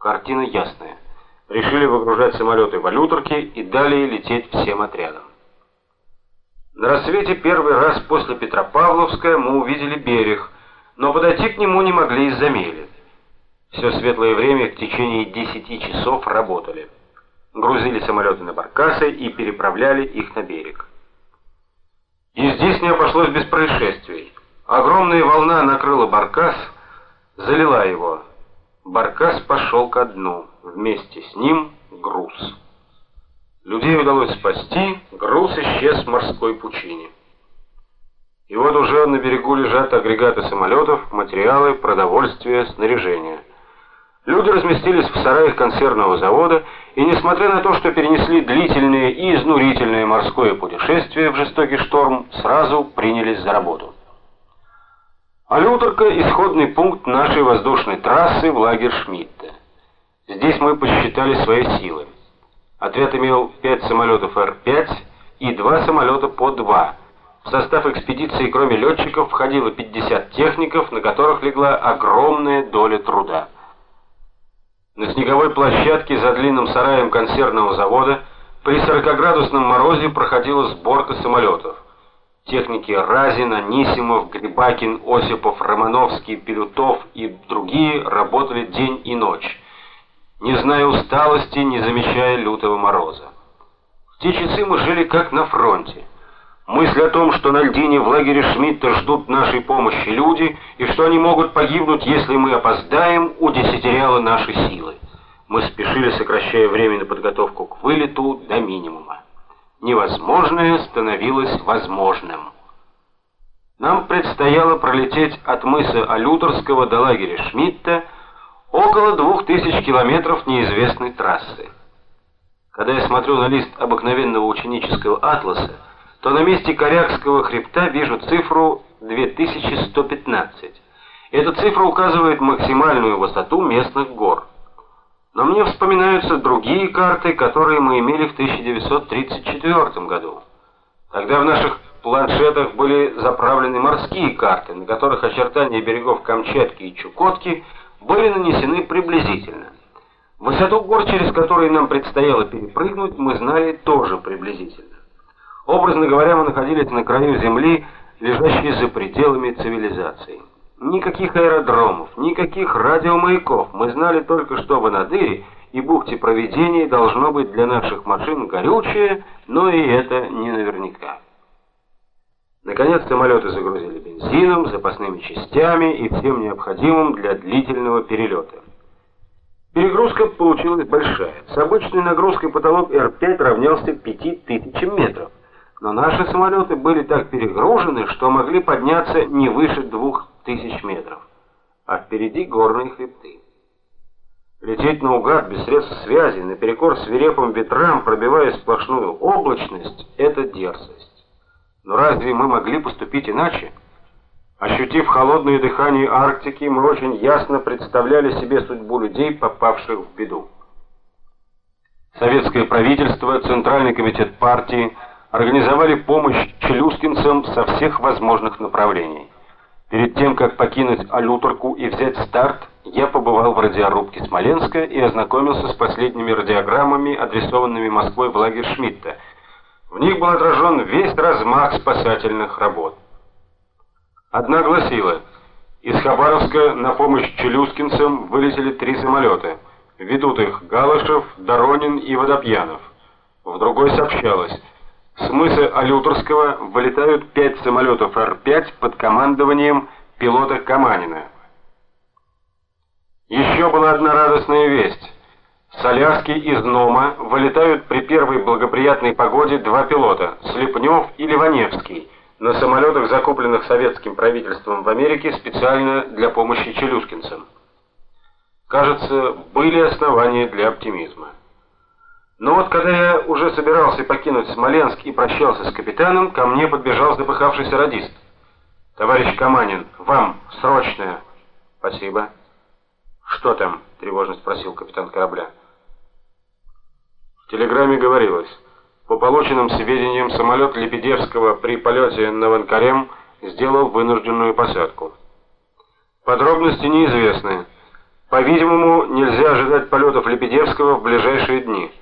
Картина ясная. Решили выгружать самолеты валюторки и далее лететь всем отрядом. На рассвете первый раз после Петропавловска мы увидели берег, но подойти к нему не могли из-за мели. Все светлое время в течение 10 часов работали. Грузили самолеты на баркасы и переправляли их на берег. И здесь не обошлось без происшествий. Огромная волна накрыла баркас, залила его. Баркас пошел ко дну, вместе с ним груз. Людей удалось спасти, груз исчез в морской пучине. И вот уже на берегу лежат агрегаты самолетов, материалы, продовольствие, снаряжение. Люди разместились в сараях консервного завода, и несмотря на то, что перенесли длительное и изнурительное морское путешествие в жестокий шторм, сразу принялись за работу. Алюторка – исходный пункт нашей воздушной трассы в лагерь Шмидта. Здесь мы посчитали свои силы. Отряд имел 5 самолетов Р-5 и 2 самолета по 2. В состав экспедиции, кроме летчиков, входило 50 техников, на которых легла огромная доля труда. На снеговой площадке за длинным сараем консервного завода при 40-градусном морозе проходила сборка самолетов. Техники Разин, Анисимов, Грибакин, Осипов, Романовский, Пилютов и другие работали день и ночь, не зная усталости, не замечая лютого мороза. В те часы мы жили как на фронте. Мысль о том, что на льдине в лагере Шмидта ждут нашей помощи люди, и что они могут погибнуть, если мы опоздаем, удесятеряла наши силы. Мы спешили, сокращая время на подготовку к вылету до минимума невозможное становилось возможным. Нам предстояло пролететь от мыса Алюторского до лагеря Шмидта около двух тысяч километров неизвестной трассы. Когда я смотрю на лист обыкновенного ученического атласа, то на месте Корякского хребта вижу цифру 2115. Эта цифра указывает максимальную высоту местных гор. Но мне вспоминаются другие карты, которые мы имели в 1934 году. Тогда в наших планшетах были заправлены морские карты, на которых очертания берегов Камчатки и Чукотки были нанесены приблизительно. Высоту гор, через которые нам предстояло перепрыгнуть, мы знали тоже приблизительно. Образно говоря, мы находились на краю земли, лежащей за пределами цивилизации. Никаких аэродромов, никаких радиомаяков. Мы знали только, что в Анадыре и бухте Провидения должно быть для наших машин горючее, но и это не наверняка. Наконец самолеты загрузили бензином, запасными частями и всем необходимым для длительного перелета. Перегрузка получилась большая. С обычной нагрузкой потолок Р-5 равнялся 5000 метров. Но наши самолеты были так перегружены, что могли подняться не выше двух тысяч метров, а впереди горные хребты. Лететь наугад без средств связи, наперекор свирепым ветрам, пробивая сплошную облачность это дерзость. Но разве мы могли поступить иначе? Ощутив холодное дыхание Арктики, мы очень ясно представляли себе судьбу людей, попавших в беду. Советское правительство, Центральный комитет партии организовали помощь челюскинцам со всех возможных направлений. Перед тем, как покинуть Алюторку и взять старт, я побывал в радиорубке Смоленска и ознакомился с последними радиограммами, адресованными Москвой в лагерь Шмидта. В них был отражен весь размах спасательных работ. Одна гласила: из Хабаровска на помощь челюскинцам вылетели три самолета. Ведут их Галышев, Доронин и Водопьянов. В другой сообщалось: с мыса Алюторского вылетают пять самолетов Р-5 под командованием пилота Каманина. Еще была одна радостная весть. С Аляски из Нома вылетают при первой благоприятной погоде два пилота, Слепнев и Ливаневский, на самолетах, закупленных советским правительством в Америке специально для помощи челюскинцам. Кажется, были основания для оптимизма. Но вот когда я уже собирался покинуть Смоленск и прощался с капитаном, ко мне подбежал запыхавшийся радист. Товарищ Каманин, вам срочное. Спасибо. Что там? тревожно спросил капитан корабля. В телеграмме говорилось: по полученным сведениям, самолет Лебедевского при полете на Ванкарем сделал вынужденную посадку. Подробности неизвестны. По-видимому, нельзя ожидать полетов Лебедевского в ближайшие дни.